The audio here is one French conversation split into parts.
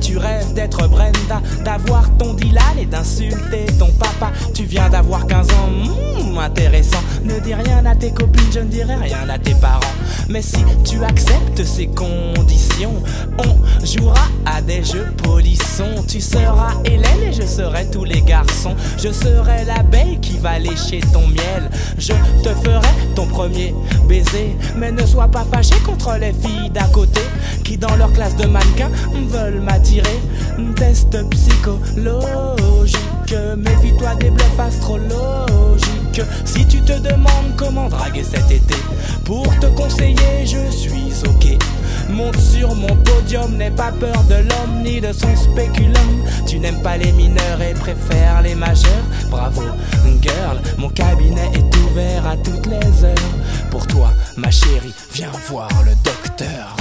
tu rêves d'être Brenda, d'avoir ton Dylan et d'insulter ton papa. Tu viens d'avoir 15 ans. Hmm intéressant. Ne dis rien à tes copines, je ne dirai rien à tes parents. Mais si tu acceptes ces conditions, on jouera à des jeux polissons. Tu seras Hélène et je serai tous les garçons. Je serai l'abeille qui va lécher ton miel. Je te ferai ton premier baiser. Mais ne sois pas fâché contre les filles d'à côté qui, dans leur classe de mannequin, veulent m'attirer. Test psychologique. Méfie-toi des. Si tu te demandes comment draguer cet été, pour te conseiller, je suis ok. Monte sur mon podium, n'aie pas peur de l'homme ni de son spéculum. Tu n'aimes pas les mineurs et préfères les majeurs. Bravo, girl, mon cabinet est ouvert à toutes les heures. Pour toi, ma chérie, viens voir le docteur.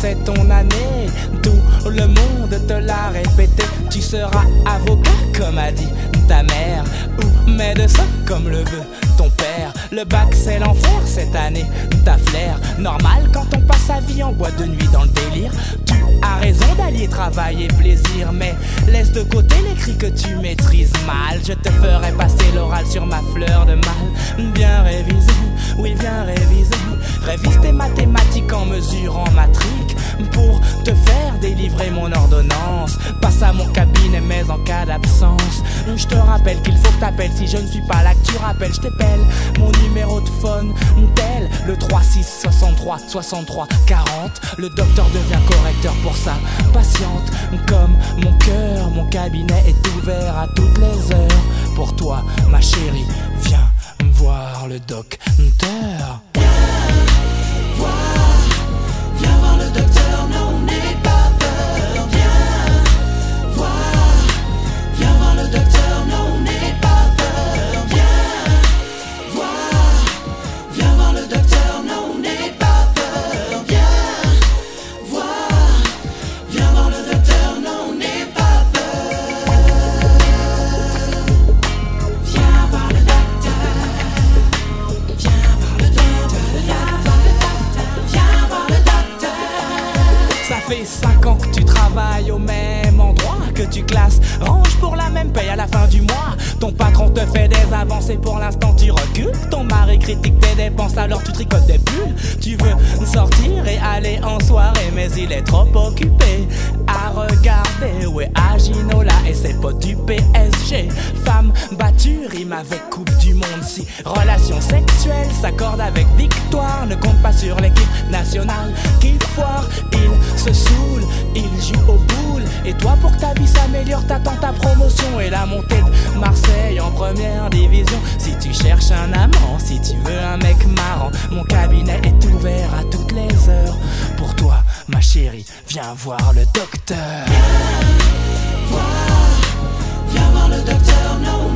C'est ton année. Tout le monde te l'a répété. Tu seras avocat, comme a dit ta mère, ou médecin, comme le veut ton père. Le bac, c'est l'enfer cette année. Ta flair, normal quand on passe sa vie en boîte de nuit dans le délire. Tu as raison d'allier travail et plaisir, mais laisse de côté les cris que tu maîtrises mal. Je te ferai passer l'oral sur ma fleur de mal. Bien révisé, oui, bien révisé. Révise tes mathématiques en mesurant ma trique pour te faire délivrer mon ordonnance. Passe à mon cabinet, mais en cas d'absence, je te rappelle qu'il faut que t'appelles. Si je ne suis pas là, que tu rappelles, je t'appelle. Numéro de phone, tel le 36 63 63 40. Le docteur devient correcteur pour sa patiente. Comme mon cœur, mon cabinet est ouvert à toutes les heures. Pour toi, ma chérie, viens voir le docteur. Tu range pour la même paye à la fin du mois. Ton patron te fait des avancées, pour l'instant tu recules. Ton mari critique tes dépenses, alors tu tricotes des bulles. Tu veux sortir et aller en soirée, mais il est trop occupé à regarder. Est Aginola et ses potes du PSG. Femme battue, rime avec Coupe du Monde. Si relation sexuelle s'accorde avec victoire, ne compte pas sur l'équipe nationale qu'il foire. Il se saoule, il joue au boule. Et toi, pour que ta vie s'améliore, t'attends ta promotion et la montée de Marseille en première division. Si tu cherches un amant, si tu veux un mec marrant, mon cabinet est ouvert à toutes les heures. Pour toi, ma chérie, viens voir le docteur. Voir, viens voir le docteur, non,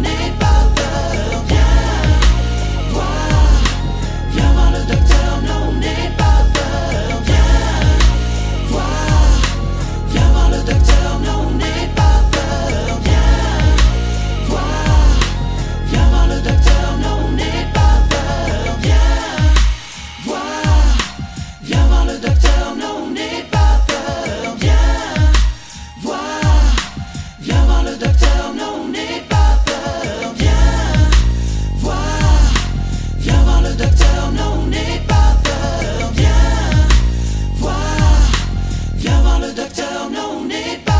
Vois, viens voir. Le docteur, non n'est pas peur. Bien, vois, viens voir le docteur, non n'est pas peur. Bien, vois, viens voir le docteur, non n'est pas bien.